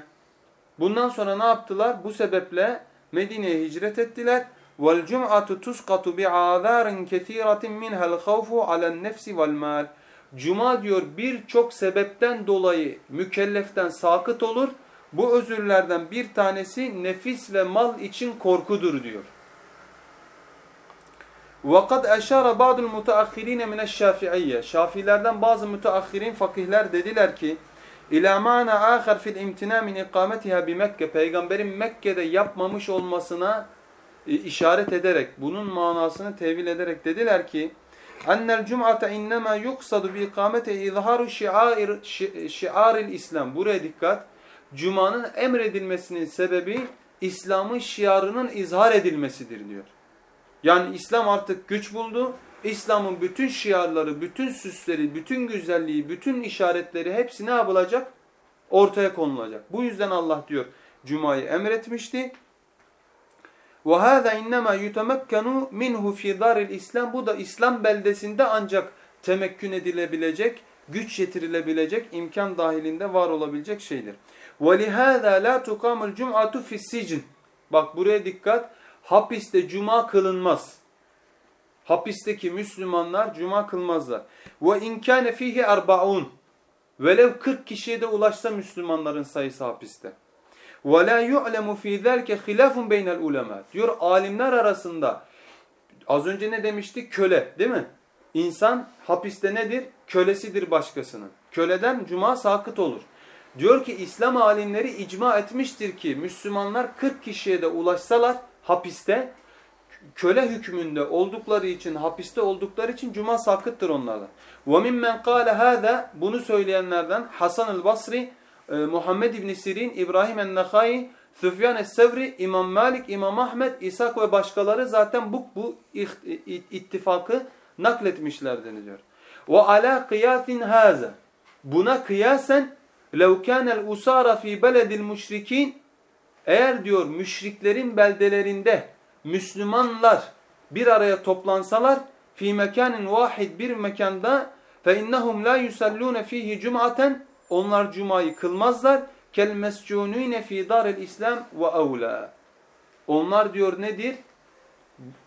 Bundan sonra ne yaptılar? Bu sebeple Medine'ye hicret ettiler. Vel cum'atu tusqatu bi'azarin kethiratin minha'l havfu alen nefsi vel mal. Cuma diyor birçok sebepten dolayı mükelleften sakıt olur. Bu özürlerden bir tanesi nefis ve mal için korkudur diyor. وَقَدْ اَشَارَ بَعْضُ الْمُتَأَخِّرِينَ مِنَ الشَّافِعِيَّ Şafilerden bazı müteahhirin fakihler dediler ki İlâ ma'na âkhar fil imtina min ikametiha bi Mekke. Peygamberin Mekke'de yapmamış olmasına e, işaret ederek, bunun manasını tevil ederek dediler ki Ennel cum'ate innema yuksadu bi ikamete izharu şi'ar şi'aril İslam. Buraya dikkat. Cuma'nın emredilmesinin sebebi İslam'ın şiarının izhar edilmesidir diyor. Yani İslam artık güç buldu. İslam'ın bütün şiarları, bütün süsleri, bütün güzelliği, bütün işaretleri hepsi ne yapılacak? Ortaya konulacak. Bu yüzden Allah diyor Cuma'yı emretmişti. وَهَذَا اِنَّمَا يُتَمَكَّنُوا مِنْهُ فِي دَارِ İslam Bu da İslam beldesinde ancak temekkün edilebilecek, güç yetirilebilecek, imkan dahilinde var olabilecek şeydir. وَلِهَذَا لَا تُقَامُ الْجُمْعَةُ فِي السِّجْنِ Bak buraya dikkat. Hapiste cuma kılınmaz. Hapisteki Müslümanlar cuma kılmazlar. Ve inkâne fihi erbaun. Velev 40 kişiye de ulaşsa Müslümanların sayısı hapiste. Ve la yu'lemu fi zalike hilafun beynel ulema. Diyor alimler arasında az önce ne demiştik? Köle, değil mi? İnsan hapiste nedir? Kölesidir başkasının. Köleden cuma sakıt olur. Diyor ki İslam alimleri icma etmiştir ki Müslümanlar 40 kişiye de ulaşsalar hapiste köle hükmünde oldukları için, hapiste oldukları için cuma sakıttır onlardan. وَمِمَّنْ قَالَ هَذَا Bunu söyleyenlerden Hasan el-Basri, e, Muhammed İbn Sirin, İbrahim el-Nakhai, Süfyan es-Sevri, İmam Malik, İmam Ahmet, İshak ve başkaları zaten bu, bu ittifakı nakletmişlerdir diyor. وَعَلَى قِيَاثٍ هَذَا Buna kıyasen لَوْ كَانَ الْاُسَارَ ف۪ي بَلَدِ الْمُشْرِك۪ينَ Eğer diyor müşriklerin beldelerinde Müslümanlar bir araya toplansalar fi mekanin vahid bir mekanda fe innahum la yusalluna fihi cum'aten onlar cumayı kılmazlar kel mescunine fi daril İslam ve avla. Onlar diyor nedir?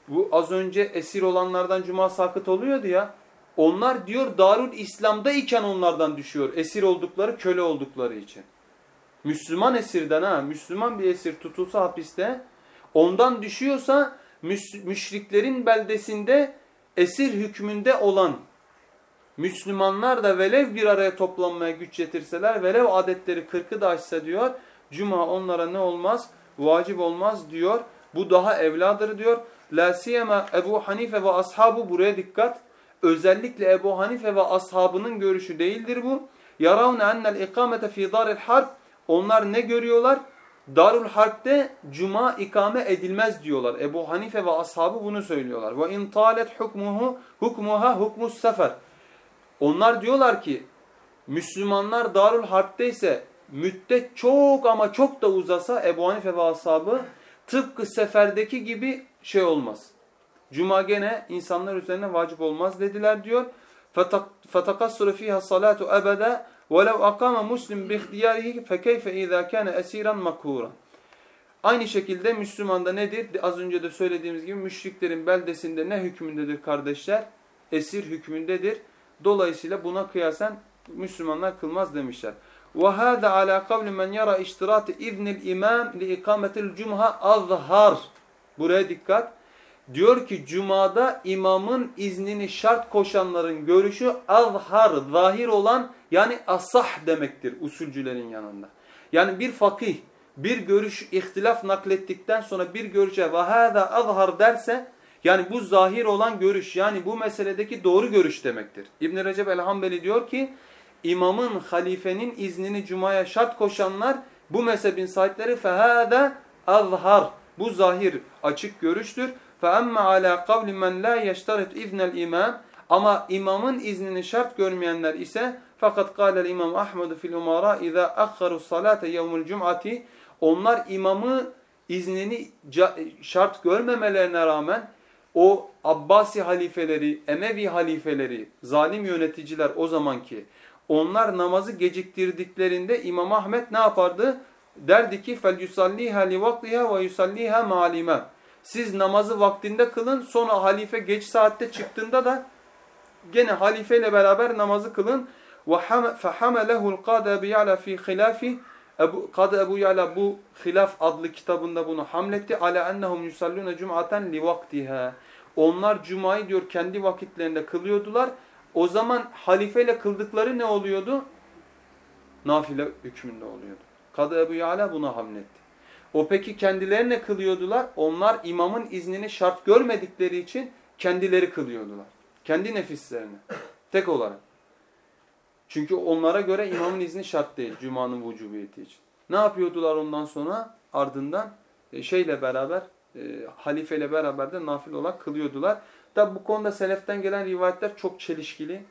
Bu az önce esir olanlardan cuma sakıt oluyordu ya. Onlar diyor Darul İslam'da iken onlardan düşüyor. Esir oldukları, köle oldukları için. Müslüman esirden ha, Müslüman bir esir tutulsa hapiste ondan düşüyorsa müşriklerin beldesinde esir hükmünde olan Müslümanlar da velev bir araya toplanmaya güç yetirseler, velev adetleri kırkı da aşsa diyor, cuma onlara ne olmaz? Vacip olmaz diyor. Bu daha evladır diyor. La siyema Ebu Hanife ve ashabu buraya dikkat. Özellikle Ebu Hanife ve ashabının görüşü değildir bu. Yaravne ennel ikamete fi daril harp. Onlar ne görüyorlar? Darul Harp'te cuma ikame edilmez diyorlar. Ebu Hanife ve ashabı bunu söylüyorlar. Ve in talet hukmuhu hukmuha hukmus sefer. Onlar diyorlar ki Müslümanlar Darul Harp'te ise müddet çok ama çok da uzasa Ebu Hanife ve ashabı tıpkı seferdeki gibi şey olmaz. Cuma gene insanlar üzerine vacip olmaz dediler diyor. فَتَقَصُّرُ ف۪يهَا الصَّلَاةُ أَبَدًا وَلَوْ أَقَامَ مُسْلِمْ بِاِخْتِيَارِهِ فَكَيْفَ اِذَا كَانَ اَس۪يرًا مَكْهُورًا Aynı şekilde Müslümanda nedir? Az önce de söylediğimiz gibi müşriklerin beldesinde ne hükmündedir kardeşler? Esir hükmündedir. Dolayısıyla buna kıyasen Müslümanlar kılmaz demişler. وَهَذَا عَلَى قَوْلِ مَنْ يَرَى اِشْتِرَاتِ اِذْنِ الْاِمَامِ لِاِقَامَةِ الْجُمْهَا azhar. Buraya dikkat. Diyor ki cumada imamın iznini şart koşanların görüşü azhar, zahir olan yani asah demektir usulcülerin yanında. Yani bir fakih bir görüş ihtilaf naklettikten sonra bir görüşe vahada azhar derse yani bu zahir olan görüş yani bu meseledeki doğru görüş demektir. İbn Recep el-Hanbeli diyor ki imamın halifenin iznini cumaya şart koşanlar bu mezhebin sahipleri fehada azhar. Bu zahir açık görüştür. فَأَمَّا عَلَى قَوْلِ مَنْ لَا يَشْتَرِتْ اِذْنَ الْاِمَامِ Ama imamın iznini şart görmeyenler ise fakat kâlel imam Ahmed fil umara iza akharu salate yevmul cum'ati onlar imamı iznini şart görmemelerine rağmen o Abbasi halifeleri, Emevi halifeleri, zalim yöneticiler o zamanki onlar namazı geciktirdiklerinde İmam Ahmet ne yapardı? derdi ki فَلْيُسَلِّيهَا لِوَقْتِهَا وَيُسَلِّيهَا مَعَلِمًا Siz namazı vaktinde kılın sonra halife geç saatte çıktığında da gene halifeyle beraber namazı kılın. فَحَمَلَهُ الْقَادَ بِيَعْلَى ف۪ي خِلَافِ Ebu, Kadı Ebu Yala bu Hilaf adlı kitabında bunu hamletti. Ala ennehum yusalluna cum'aten li vaktiha. Onlar cumayı diyor kendi vakitlerinde kılıyordular. O zaman halifeyle kıldıkları ne oluyordu? Nafile hükmünde oluyordu. Kadı Ebu Yala buna hamletti. O peki kendilerine kılıyordular. Onlar imamın iznini şart görmedikleri için kendileri kılıyordular. Kendi nefislerine. Tek olarak. Çünkü onlara göre imamın izni şart değil Cuma'nın vücubiyeti için. Ne yapıyordular ondan sonra? Ardından e, şeyle beraber, e, halifeyle beraber de nafil olarak kılıyordular. Tabi bu konuda seleften gelen rivayetler çok çelişkili.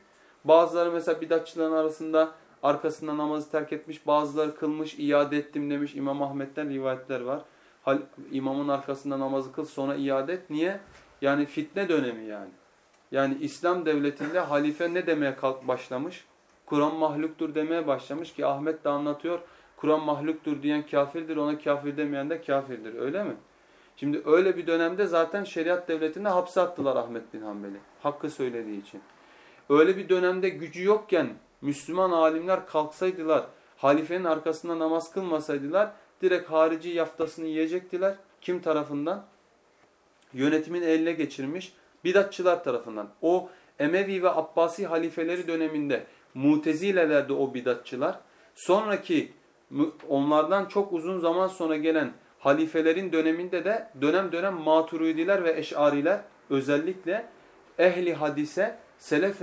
Bazıları mesela bidatçıların arasında arkasında namazı terk etmiş, bazıları kılmış, iade ettim demiş. İmam Ahmet'ten rivayetler var. Hal, imamın arkasında namazı kıl sonra iade et. Niye? Yani fitne dönemi yani. Yani İslam devletinde halife ne demeye kalk başlamış? Kur'an mahluktur demeye başlamış ki Ahmet de anlatıyor. Kur'an mahluktur diyen kafirdir, ona kafir demeyen de kafirdir. Öyle mi? Şimdi öyle bir dönemde zaten şeriat devletinde hapse attılar Ahmet bin Hanbel'i. Hakkı söylediği için. Öyle bir dönemde gücü yokken Müslüman alimler kalksaydılar, halifenin arkasında namaz kılmasaydılar, direkt harici yaftasını yiyecektiler. Kim tarafından? Yönetimin eline geçirmiş bidatçılar tarafından. O Emevi ve Abbasi halifeleri döneminde Mutezilelerdi o bidatçılar. Sonraki onlardan çok uzun zaman sonra gelen halifelerin döneminde de dönem dönem Maturidiler ve Eş'ariler özellikle ehli hadise, selef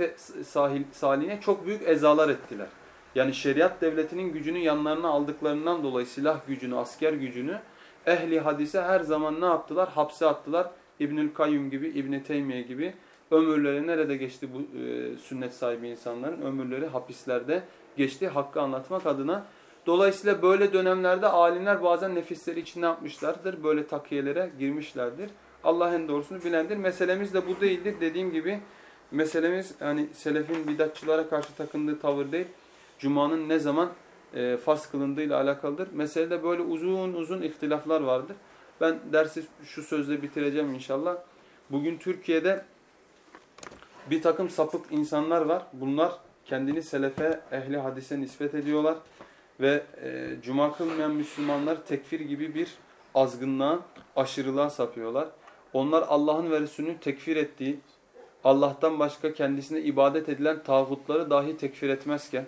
saline çok büyük ezalar ettiler. Yani şeriat devletinin gücünü yanlarına aldıklarından dolayı silah gücünü, asker gücünü ehli hadise her zaman ne yaptılar? Hapse attılar. İbnül Kayyum gibi, İbn Teymiye gibi Ömürleri nerede geçti bu e, sünnet sahibi insanların? Ömürleri hapislerde geçti hakkı anlatmak adına. Dolayısıyla böyle dönemlerde alimler bazen nefisleri için ne yapmışlardır? Böyle takiyelere girmişlerdir. Allah en doğrusunu bilendir. Meselemiz de bu değildir. Dediğim gibi meselemiz yani selefin bidatçılara karşı takındığı tavır değil. Cuma'nın ne zaman e, farz kılındığıyla alakalıdır. Meselede böyle uzun uzun ihtilaflar vardır. Ben dersi şu sözle bitireceğim inşallah. Bugün Türkiye'de bir takım sapık insanlar var. Bunlar kendini selefe, ehli hadise nispet ediyorlar. Ve e, cuma kılmayan Müslümanlar tekfir gibi bir azgınlığa, aşırılığa sapıyorlar. Onlar Allah'ın ve Resulünün tekfir ettiği, Allah'tan başka kendisine ibadet edilen tağutları dahi tekfir etmezken,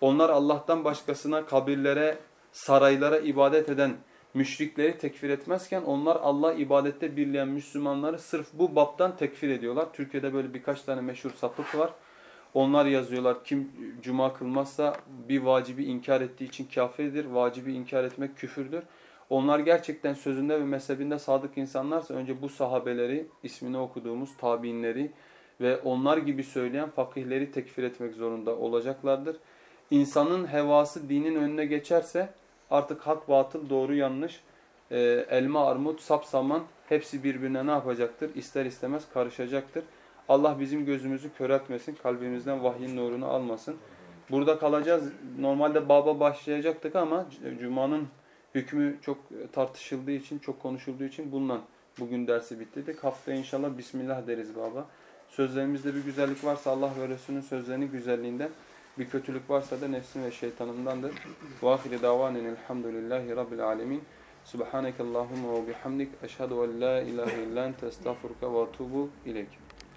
onlar Allah'tan başkasına, kabirlere, saraylara ibadet eden müşrikleri tekfir etmezken onlar Allah ibadette birleyen Müslümanları sırf bu baptan tekfir ediyorlar. Türkiye'de böyle birkaç tane meşhur sapık var. Onlar yazıyorlar kim cuma kılmazsa bir vacibi inkar ettiği için kafirdir. Vacibi inkar etmek küfürdür. Onlar gerçekten sözünde ve mezhebinde sadık insanlarsa önce bu sahabeleri, ismini okuduğumuz tabiinleri ve onlar gibi söyleyen fakihleri tekfir etmek zorunda olacaklardır. İnsanın hevası dinin önüne geçerse Artık hak, batıl, doğru, yanlış, e, elma, armut, sap, saman hepsi birbirine ne yapacaktır? İster istemez karışacaktır. Allah bizim gözümüzü köreltmesin, kalbimizden vahyin nurunu almasın. Burada kalacağız. Normalde baba başlayacaktık ama Cuma'nın hükmü çok tartışıldığı için, çok konuşulduğu için bundan bugün dersi bitirdik. Haftaya inşallah Bismillah deriz baba. Sözlerimizde bir güzellik varsa Allah ve Resulünün sözlerinin güzelliğinden bir kötülük varsa da nefsim ve şeytanımdandır. Ve ahire davanen elhamdülillahi rabbil alemin. Subhaneke Allahumma ve bihamdik. Eşhedü en la ilahe illa ente estağfurke ve etubu ileyk.